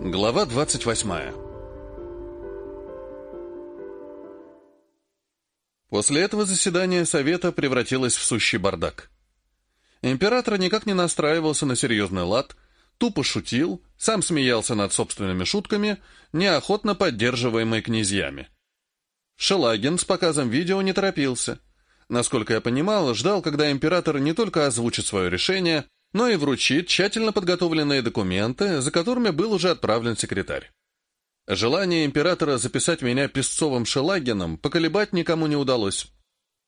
Глава 28 После этого заседание Совета превратилось в сущий бардак. Император никак не настраивался на серьезный лад, тупо шутил, сам смеялся над собственными шутками, неохотно поддерживаемый князьями. Шелагин с показом видео не торопился. Насколько я понимал, ждал, когда император не только озвучит свое решение, но и вручит тщательно подготовленные документы, за которыми был уже отправлен секретарь. Желание императора записать меня Песцовым Шелагином поколебать никому не удалось.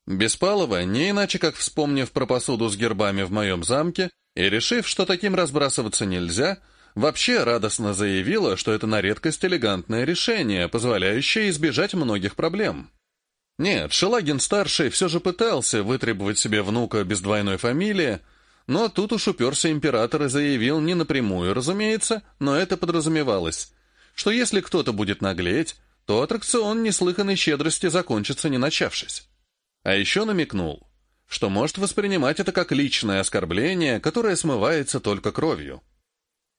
Беспалова, не иначе как вспомнив про посуду с гербами в моем замке и решив, что таким разбрасываться нельзя, вообще радостно заявила, что это на редкость элегантное решение, позволяющее избежать многих проблем. Нет, Шелагин-старший все же пытался вытребовать себе внука без двойной фамилии, но тут уж уперся император и заявил не напрямую, разумеется, но это подразумевалось, что если кто-то будет наглеть, то аттракцион неслыханной щедрости закончится не начавшись. А еще намекнул, что может воспринимать это как личное оскорбление, которое смывается только кровью.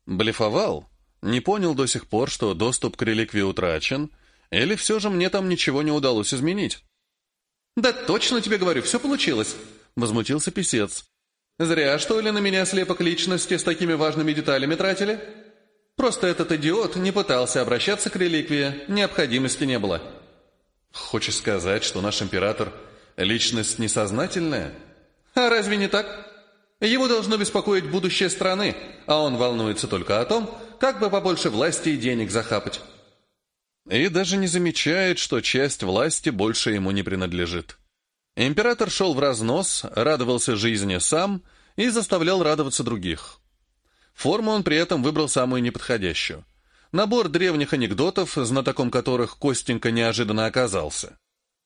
Блефовал, не понял до сих пор, что доступ к реликвии утрачен, или все же мне там ничего не удалось изменить. «Да точно тебе говорю, все получилось!» — возмутился писец. «Зря, что ли, на меня слепок личности с такими важными деталями тратили? Просто этот идиот не пытался обращаться к реликвии, необходимости не было». «Хочешь сказать, что наш император — личность несознательная?» «А разве не так?» Его должно беспокоить будущее страны, а он волнуется только о том, как бы побольше власти и денег захапать. И даже не замечает, что часть власти больше ему не принадлежит. Император шел в разнос, радовался жизни сам и заставлял радоваться других. Форму он при этом выбрал самую неподходящую. Набор древних анекдотов, знатоком которых Костенька неожиданно оказался.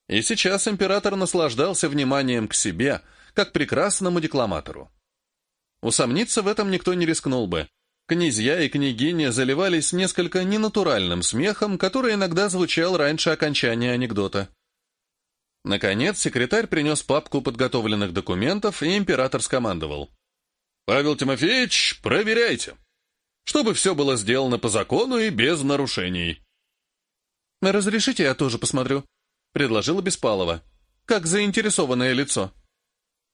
И сейчас император наслаждался вниманием к себе, как прекрасному декламатору. Усомниться в этом никто не рискнул бы. Князья и княгиня заливались несколько ненатуральным смехом, который иногда звучал раньше окончания анекдота. Наконец, секретарь принес папку подготовленных документов, и император скомандовал. «Павел Тимофеевич, проверяйте, чтобы все было сделано по закону и без нарушений». «Разрешите я тоже посмотрю», — предложила Беспалова, как заинтересованное лицо.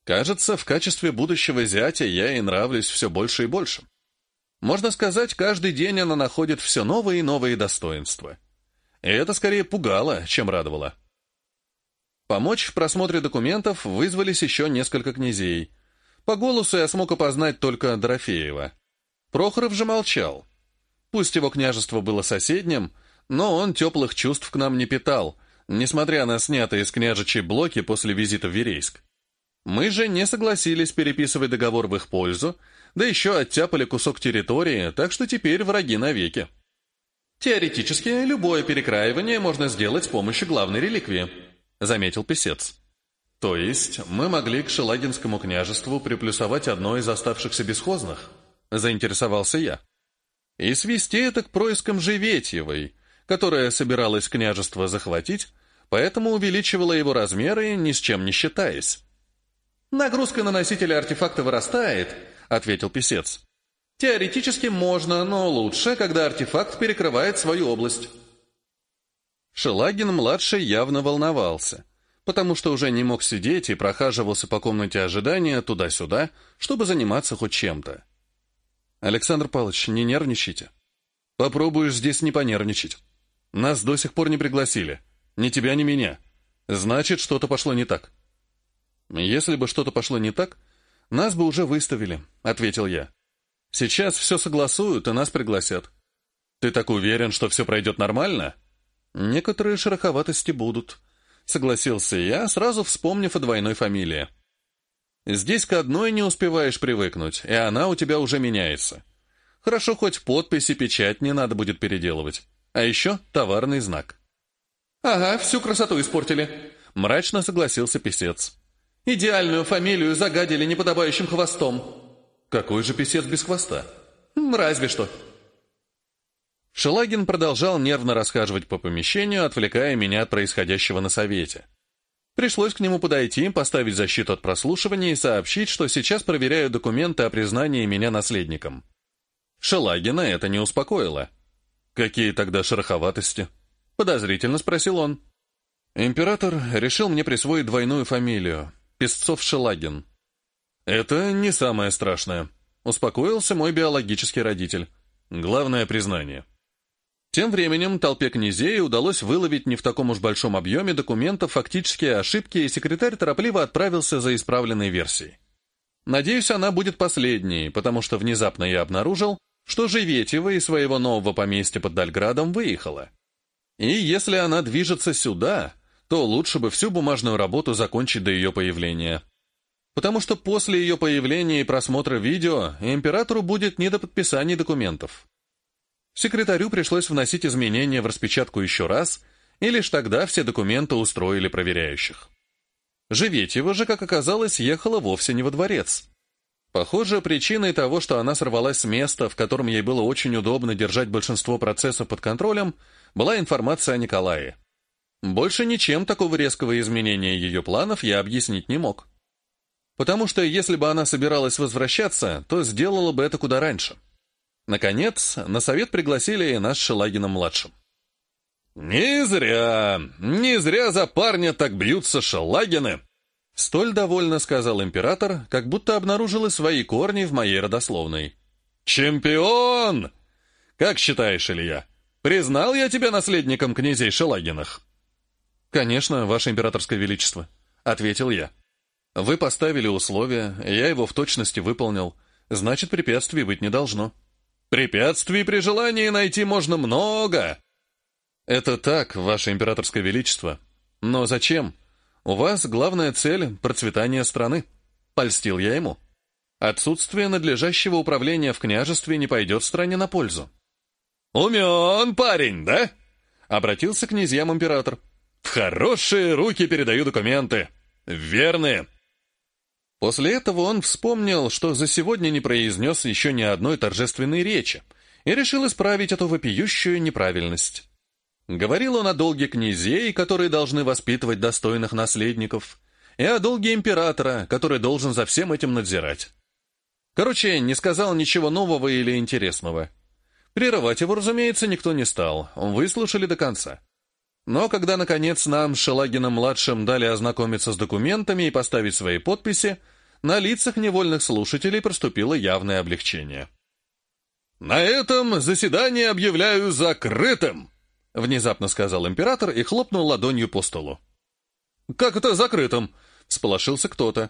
Кажется, в качестве будущего зятя я ей нравлюсь все больше и больше. Можно сказать, каждый день она находит все новые и новые достоинства. И это скорее пугало, чем радовало. Помочь в просмотре документов вызвались еще несколько князей. По голосу я смог опознать только Дорофеева. Прохоров же молчал. Пусть его княжество было соседним, но он теплых чувств к нам не питал, несмотря на снятые с княжичей блоки после визита в Верейск. Мы же не согласились переписывать договор в их пользу, да еще оттяпали кусок территории, так что теперь враги навеки. Теоретически, любое перекраивание можно сделать с помощью главной реликвии, заметил писец. То есть мы могли к Шелагинскому княжеству приплюсовать одно из оставшихся бесхозных? Заинтересовался я. И свести это к проискам Живетьевой, которая собиралась княжество захватить, поэтому увеличивала его размеры, ни с чем не считаясь. «Нагрузка на носителя артефакта вырастает», — ответил писец. «Теоретически можно, но лучше, когда артефакт перекрывает свою область». Шелагин-младший явно волновался, потому что уже не мог сидеть и прохаживался по комнате ожидания туда-сюда, чтобы заниматься хоть чем-то. «Александр Павлович, не нервничайте. Попробуешь здесь не понервничать. Нас до сих пор не пригласили. Ни тебя, ни меня. Значит, что-то пошло не так». «Если бы что-то пошло не так, нас бы уже выставили», — ответил я. «Сейчас все согласуют и нас пригласят». «Ты так уверен, что все пройдет нормально?» «Некоторые шероховатости будут», — согласился я, сразу вспомнив о двойной фамилии. «Здесь к одной не успеваешь привыкнуть, и она у тебя уже меняется. Хорошо, хоть подпись и печать не надо будет переделывать. А еще товарный знак». «Ага, всю красоту испортили», — мрачно согласился писец. Идеальную фамилию загадили неподобающим хвостом. Какой же писец без хвоста? Разве что. Шелагин продолжал нервно расхаживать по помещению, отвлекая меня от происходящего на совете. Пришлось к нему подойти, поставить защиту от прослушивания и сообщить, что сейчас проверяю документы о признании меня наследником. Шелагина это не успокоило. Какие тогда шероховатости? Подозрительно спросил он. Император решил мне присвоить двойную фамилию — Песцов-Шелагин. Это не самое страшное. Успокоился мой биологический родитель. Главное признание. Тем временем толпе князей удалось выловить не в таком уж большом объеме документов фактические ошибки, и секретарь торопливо отправился за исправленной версией. Надеюсь, она будет последней, потому что внезапно я обнаружил, что Живетева из своего нового поместья под Дальградом выехала. И если она движется сюда, то лучше бы всю бумажную работу закончить до ее появления. Потому что после ее появления и просмотра видео императору будет не до подписания документов. Секретарю пришлось вносить изменения в распечатку еще раз, и лишь тогда все документы устроили проверяющих. Живетьева же, как оказалось, ехала вовсе не во дворец. Похоже, причиной того, что она сорвалась с места, в котором ей было очень удобно держать большинство процессов под контролем, была информация о Николае. Больше ничем такого резкого изменения ее планов я объяснить не мог. Потому что если бы она собиралась возвращаться, то сделала бы это куда раньше. Наконец, на совет пригласили и нас с Шелагином-младшим. «Не зря, не зря за парня так бьются Шелагины!» Столь довольно сказал император, как будто обнаружил свои корни в моей родословной. «Чемпион! Как считаешь, Илья, признал я тебя наследником князей Шелагинах?» «Конечно, ваше императорское величество», — ответил я. «Вы поставили условия, я его в точности выполнил, значит, препятствий быть не должно». Препятствий при желании найти можно много. Это так, ваше императорское величество. Но зачем? У вас главная цель — процветание страны. Польстил я ему. Отсутствие надлежащего управления в княжестве не пойдет стране на пользу. «Умен парень, да?» — обратился к князьям император. «В хорошие руки передаю документы. Верные. После этого он вспомнил, что за сегодня не произнес еще ни одной торжественной речи, и решил исправить эту вопиющую неправильность. Говорил он о долге князей, которые должны воспитывать достойных наследников, и о долге императора, который должен за всем этим надзирать. Короче, не сказал ничего нового или интересного. Прерывать его, разумеется, никто не стал, выслушали до конца. Но когда, наконец, нам с Шелагином-младшим дали ознакомиться с документами и поставить свои подписи, на лицах невольных слушателей проступило явное облегчение. «На этом заседание объявляю закрытым!» — внезапно сказал император и хлопнул ладонью по столу. «Как это закрытым?» — сполошился кто-то.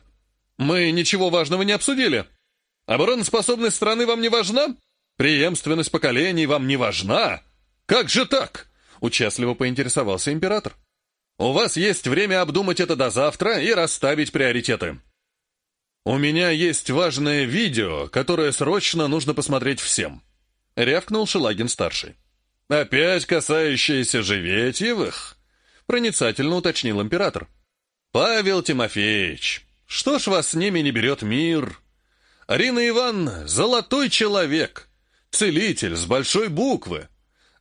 «Мы ничего важного не обсудили. Обороноспособность страны вам не важна? Преемственность поколений вам не важна? Как же так?» — участливо поинтересовался император. «У вас есть время обдумать это до завтра и расставить приоритеты. «У меня есть важное видео, которое срочно нужно посмотреть всем», — рявкнул Шелагин-старший. «Опять касающееся Живетьевых?» — проницательно уточнил император. «Павел Тимофеевич, что ж вас с ними не берет мир? Арина Ивановна — золотой человек, целитель с большой буквы.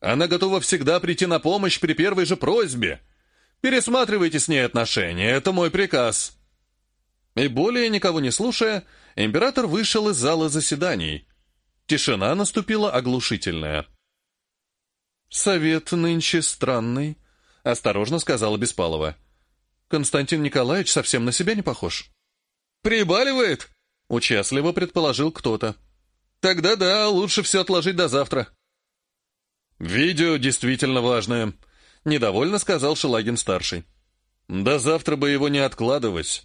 Она готова всегда прийти на помощь при первой же просьбе. Пересматривайте с ней отношения, это мой приказ». И более никого не слушая, император вышел из зала заседаний. Тишина наступила оглушительная. «Совет нынче странный», — осторожно сказала Беспалова. «Константин Николаевич совсем на себя не похож». «Прибаливает?» — участливо предположил кто-то. «Тогда да, лучше все отложить до завтра». «Видео действительно важное», — недовольно сказал Шелагин-старший. «До завтра бы его не откладывать.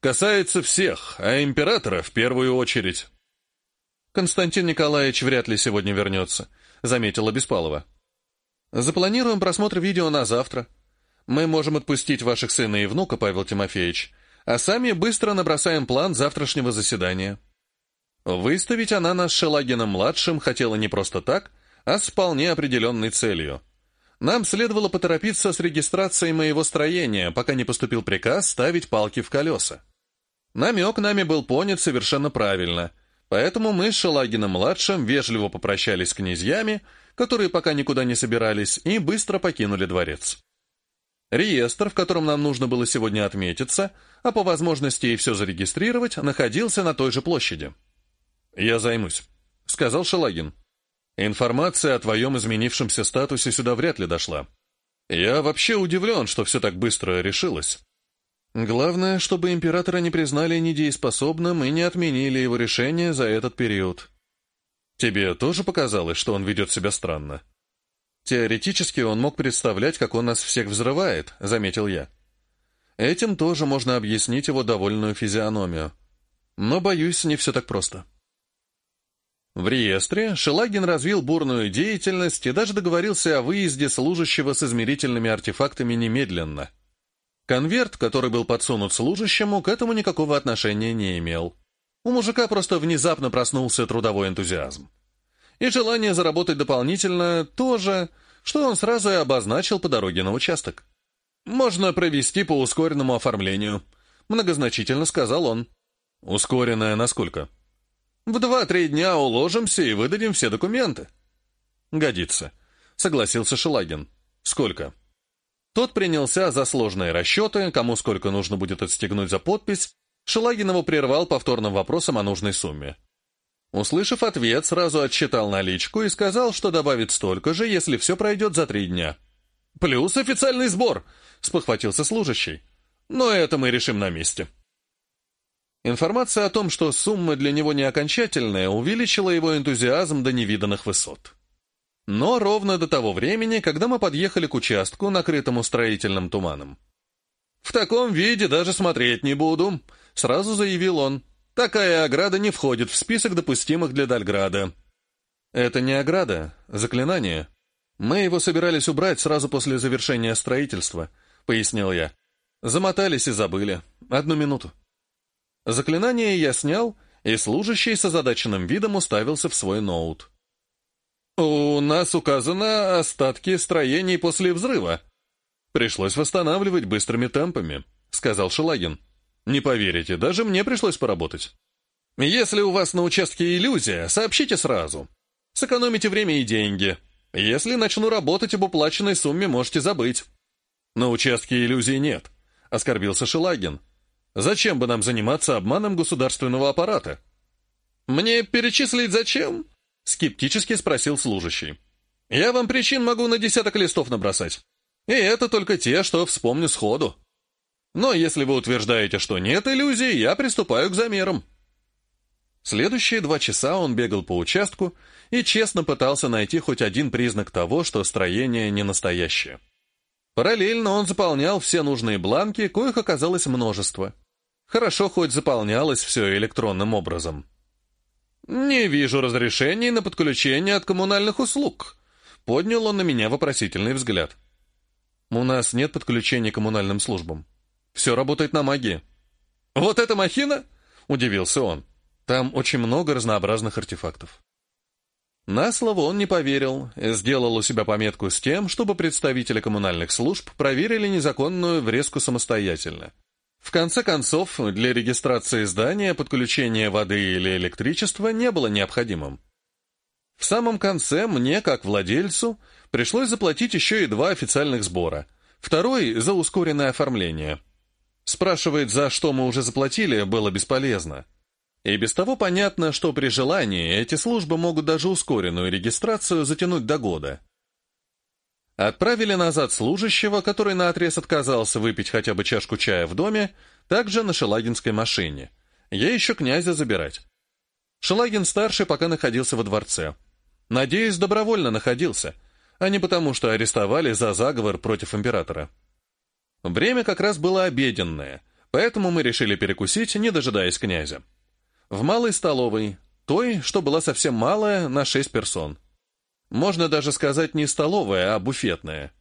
Касается всех, а императора в первую очередь. Константин Николаевич вряд ли сегодня вернется, заметила Беспалова. Запланируем просмотр видео на завтра. Мы можем отпустить ваших сына и внука, Павел Тимофеевич, а сами быстро набросаем план завтрашнего заседания. Выставить она нас с Шелагином-младшим хотела не просто так, а с вполне определенной целью. Нам следовало поторопиться с регистрацией моего строения, пока не поступил приказ ставить палки в колеса. Намек нами был понят совершенно правильно, поэтому мы с Шелагиным-младшим вежливо попрощались с князьями, которые пока никуда не собирались, и быстро покинули дворец. Реестр, в котором нам нужно было сегодня отметиться, а по возможности и все зарегистрировать, находился на той же площади. «Я займусь», — сказал Шелагин. Информация о твоем изменившемся статусе сюда вряд ли дошла. Я вообще удивлен, что все так быстро решилось. Главное, чтобы императора не признали недееспособным и не отменили его решение за этот период. Тебе тоже показалось, что он ведет себя странно? Теоретически он мог представлять, как он нас всех взрывает, заметил я. Этим тоже можно объяснить его довольную физиономию. Но, боюсь, не все так просто. В реестре Шелагин развил бурную деятельность и даже договорился о выезде служащего с измерительными артефактами немедленно. Конверт, который был подсунут служащему, к этому никакого отношения не имел. У мужика просто внезапно проснулся трудовой энтузиазм. И желание заработать дополнительно тоже, что он сразу и обозначил по дороге на участок. «Можно провести по ускоренному оформлению», — многозначительно сказал он. «Ускоренное насколько?» «В два-три дня уложимся и выдадим все документы». «Годится», — согласился Шелагин. «Сколько?» Тот принялся за сложные расчеты, кому сколько нужно будет отстегнуть за подпись, Шелагин его прервал повторным вопросом о нужной сумме. Услышав ответ, сразу отсчитал наличку и сказал, что добавит столько же, если все пройдет за три дня. «Плюс официальный сбор», — спохватился служащий. «Но это мы решим на месте». Информация о том, что сумма для него не окончательная, увеличила его энтузиазм до невиданных высот. Но ровно до того времени, когда мы подъехали к участку, накрытому строительным туманом. «В таком виде даже смотреть не буду», — сразу заявил он. «Такая ограда не входит в список допустимых для Дальграда». «Это не ограда, заклинание. Мы его собирались убрать сразу после завершения строительства», — пояснил я. «Замотались и забыли. Одну минуту». Заклинание я снял, и служащий с озадаченным видом уставился в свой ноут. «У нас указано остатки строений после взрыва. Пришлось восстанавливать быстрыми темпами», — сказал Шелагин. «Не поверите, даже мне пришлось поработать. Если у вас на участке иллюзия, сообщите сразу. Сэкономите время и деньги. Если начну работать об уплаченной сумме, можете забыть». «На участке иллюзий нет», — оскорбился Шелагин. «Зачем бы нам заниматься обманом государственного аппарата?» «Мне перечислить зачем?» Скептически спросил служащий. «Я вам причин могу на десяток листов набросать. И это только те, что вспомню сходу. Но если вы утверждаете, что нет иллюзий, я приступаю к замерам». Следующие два часа он бегал по участку и честно пытался найти хоть один признак того, что строение не настоящее. Параллельно он заполнял все нужные бланки, коих оказалось множество. Хорошо хоть заполнялось все электронным образом. «Не вижу разрешений на подключение от коммунальных услуг», — поднял он на меня вопросительный взгляд. «У нас нет подключения к коммунальным службам. Все работает на магии». «Вот это махина?» — удивился он. «Там очень много разнообразных артефактов». На слово он не поверил, сделал у себя пометку с тем, чтобы представители коммунальных служб проверили незаконную врезку самостоятельно. В конце концов, для регистрации здания подключение воды или электричества не было необходимым. В самом конце мне, как владельцу, пришлось заплатить еще и два официальных сбора. Второй — за ускоренное оформление. Спрашивать, за что мы уже заплатили, было бесполезно. И без того понятно, что при желании эти службы могут даже ускоренную регистрацию затянуть до года. Отправили назад служащего, который наотрез отказался выпить хотя бы чашку чая в доме, также на Шелагинской машине. Я еще князя забирать. Шелагин-старший пока находился во дворце. Надеюсь, добровольно находился, а не потому, что арестовали за заговор против императора. Время как раз было обеденное, поэтому мы решили перекусить, не дожидаясь князя. В малой столовой, той, что была совсем малая, на шесть персон. Можно даже сказать не столовая, а буфетная.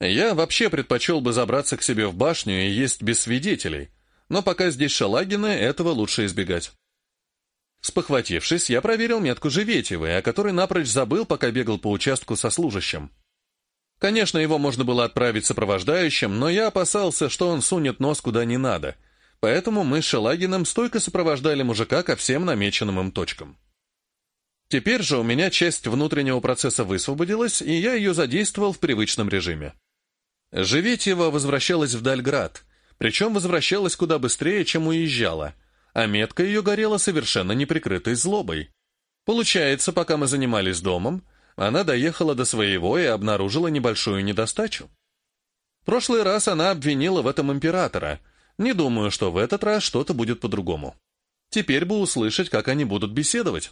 Я вообще предпочел бы забраться к себе в башню и есть без свидетелей, но пока здесь Шалагины, этого лучше избегать. Спохватившись, я проверил метку Живетьевой, о которой напрочь забыл, пока бегал по участку со служащим. Конечно, его можно было отправить сопровождающим, но я опасался, что он сунет нос куда не надо, поэтому мы с Шелагиным стойко сопровождали мужика ко всем намеченным им точкам. Теперь же у меня часть внутреннего процесса высвободилась, и я ее задействовал в привычном режиме. Живетьева возвращалась в Дальград, причем возвращалась куда быстрее, чем уезжала, а метка ее горела совершенно неприкрытой злобой. Получается, пока мы занимались домом, она доехала до своего и обнаружила небольшую недостачу. Прошлый раз она обвинила в этом императора. Не думаю, что в этот раз что-то будет по-другому. Теперь бы услышать, как они будут беседовать.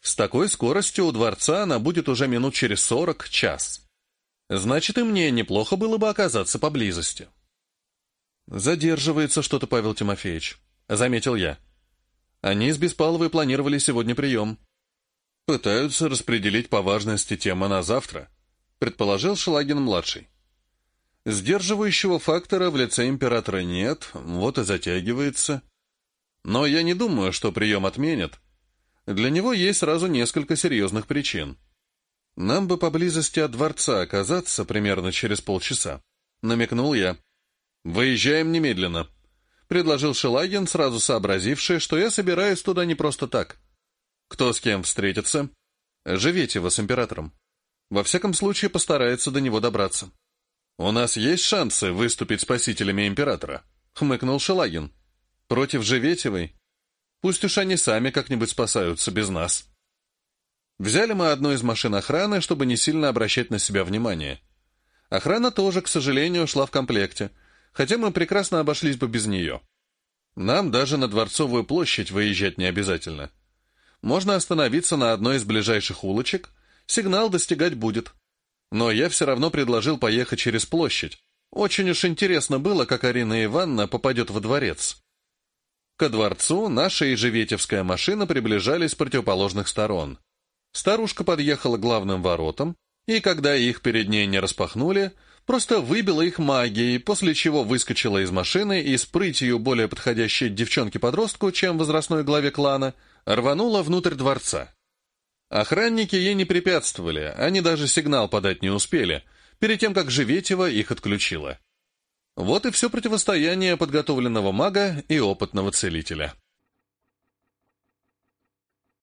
С такой скоростью у дворца она будет уже минут через сорок, час. Значит, и мне неплохо было бы оказаться поблизости. «Задерживается что-то, Павел Тимофеевич», — заметил я. «Они с Беспаловой планировали сегодня прием». «Пытаются распределить по важности темы на завтра», — предположил Шелагин-младший. «Сдерживающего фактора в лице императора нет, вот и затягивается. Но я не думаю, что прием отменят. Для него есть сразу несколько серьезных причин». «Нам бы поблизости от дворца оказаться примерно через полчаса», — намекнул я. «Выезжаем немедленно», — предложил Шелагин, сразу сообразивший, что я собираюсь туда не просто так. «Кто с кем встретится?» «Живете с императором. Во всяком случае, постарается до него добраться». «У нас есть шансы выступить спасителями императора», — хмыкнул Шелагин. «Против Живетевой? Пусть уж они сами как-нибудь спасаются без нас». Взяли мы одну из машин охраны, чтобы не сильно обращать на себя внимание. Охрана тоже, к сожалению, шла в комплекте, хотя мы прекрасно обошлись бы без нее. Нам даже на Дворцовую площадь выезжать не обязательно. Можно остановиться на одной из ближайших улочек, сигнал достигать будет. Но я все равно предложил поехать через площадь. Очень уж интересно было, как Арина Ивановна попадет во дворец. Ко дворцу наша и Живетевская машина приближались с противоположных сторон. Старушка подъехала к главным воротам, и когда их перед ней не распахнули, просто выбила их магией, после чего выскочила из машины и с прытью более подходящей девчонке-подростку, чем возрастной главе клана, рванула внутрь дворца. Охранники ей не препятствовали, они даже сигнал подать не успели, перед тем, как Живетева их отключила. Вот и все противостояние подготовленного мага и опытного целителя.